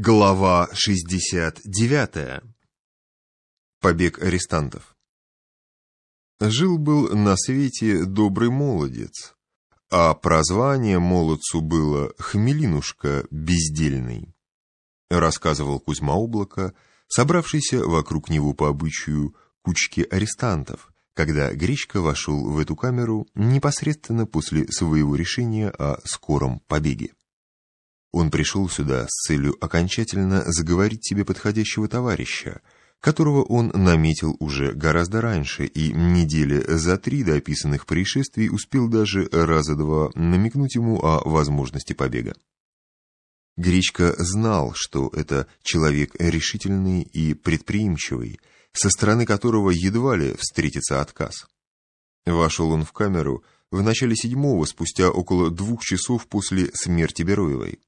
Глава 69. Побег арестантов. Жил-был на свете добрый молодец, а прозвание молодцу было «Хмелинушка бездельный», рассказывал Кузьма Облако, собравшийся вокруг него по обычаю кучки арестантов, когда Гречка вошел в эту камеру непосредственно после своего решения о скором побеге. Он пришел сюда с целью окончательно заговорить себе подходящего товарища, которого он наметил уже гораздо раньше и недели за три до описанных происшествий успел даже раза два намекнуть ему о возможности побега. Гречка знал, что это человек решительный и предприимчивый, со стороны которого едва ли встретится отказ. Вошел он в камеру в начале седьмого, спустя около двух часов после смерти Бероевой.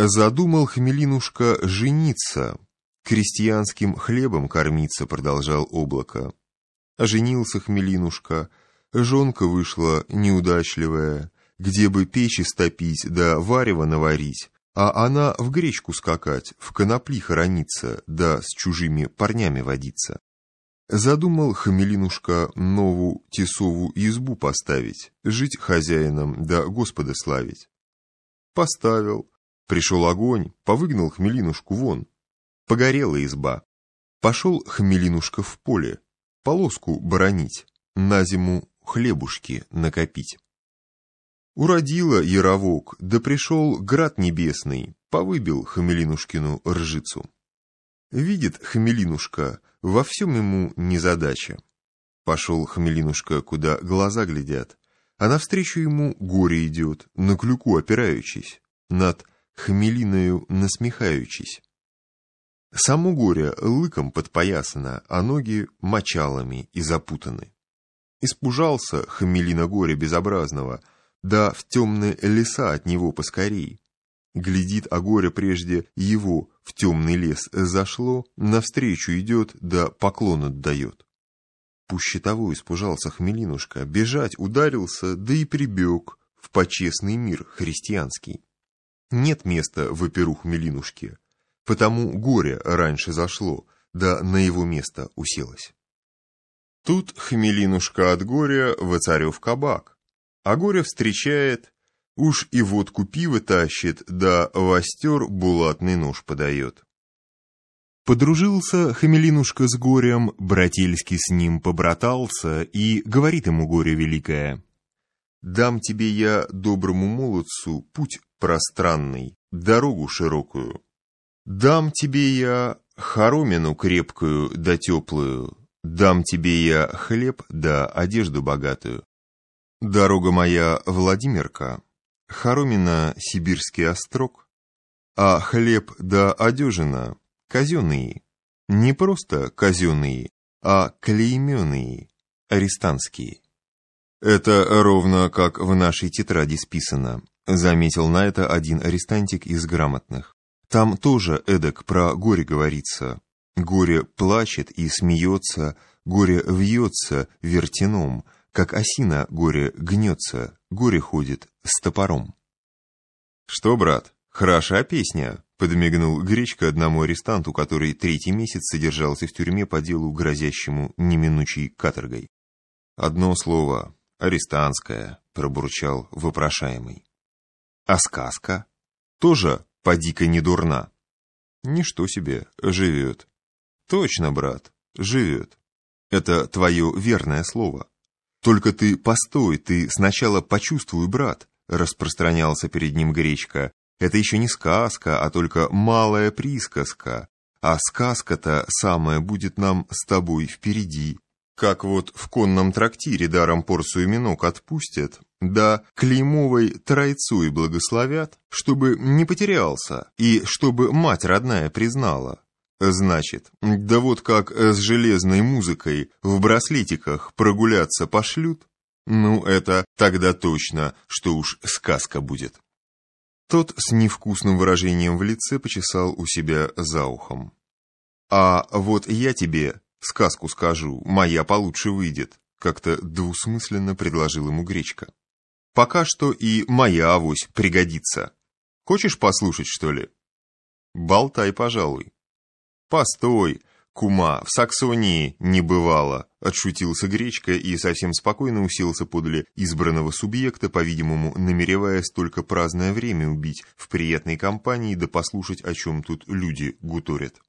Задумал Хмелинушка жениться, крестьянским хлебом кормиться, продолжал облако. Оженился Хмелинушка, жонка вышла неудачливая, где бы печи стопить да варево наварить, а она в гречку скакать, в конопли хорониться, да с чужими парнями водиться. Задумал Хамелинушка новую тесовую избу поставить, жить хозяином, да Господа славить. Поставил, Пришел огонь, повыгнал Хмелинушку вон. Погорела изба. Пошел Хмелинушка в поле, полоску боронить, на зиму хлебушки накопить. Уродила Яровок, да пришел град небесный, повыбил Хмелинушкину ржицу. Видит Хмелинушка, во всем ему незадача. Пошел Хмелинушка, куда глаза глядят, а навстречу ему горе идет, на клюку опираючись, над хмелиною насмехаючись. Само горе лыком подпоясано, а ноги мочалами и запутаны. Испужался хмелина горя безобразного, да в темные леса от него поскорей. Глядит, а горе прежде его в темный лес зашло, навстречу идет, да поклон отдает. Пуще того испужался хмелинушка, бежать ударился, да и прибег в почестный мир христианский. Нет места в оперух Милинушке, потому горе раньше зашло, да на его место уселось. Тут Хмелинушка от горя воцарев кабак, а горе встречает, уж и водку пиво тащит, да востер булатный нож подает. Подружился Хамелинушка с горем, брательски с ним побратался, и говорит ему горе великое. «Дам тебе я, доброму молодцу, путь пространный, дорогу широкую. Дам тебе я хоромину крепкую да теплую, дам тебе я хлеб да одежду богатую. Дорога моя Владимирка, хоромина сибирский острог, а хлеб да одежина казенные, не просто казенные, а клейменные, арестантские. Это ровно как в нашей тетради списано. Заметил на это один арестантик из грамотных. Там тоже эдак про горе говорится. Горе плачет и смеется, горе вьется вертином, как осина горе гнется, горе ходит с топором. «Что, брат, хороша песня?» — подмигнул Гречка одному арестанту, который третий месяц содержался в тюрьме по делу, грозящему неминучей каторгой. «Одно слово — арестантское», — пробурчал вопрошаемый. А сказка? Тоже поди-ка не дурна. Ничто себе, живет. Точно, брат, живет. Это твое верное слово. Только ты постой, ты сначала почувствуй, брат, распространялся перед ним Гречка. Это еще не сказка, а только малая присказка. А сказка-то самая будет нам с тобой впереди. Как вот в конном трактире даром порцию минок отпустят, да клеймовой тройцой благословят, чтобы не потерялся и чтобы мать родная признала. Значит, да вот как с железной музыкой в браслетиках прогуляться пошлют, ну это тогда точно, что уж сказка будет. Тот с невкусным выражением в лице почесал у себя за ухом. «А вот я тебе Сказку скажу, моя получше выйдет, как-то двусмысленно предложил ему Гречка. Пока что и моя авось пригодится. Хочешь послушать, что ли? Болтай, пожалуй. Постой, кума, в Саксонии не бывало, отшутился Гречка и совсем спокойно уселся подле избранного субъекта, по-видимому, намереваясь только праздное время убить в приятной компании да послушать, о чем тут люди гуторят.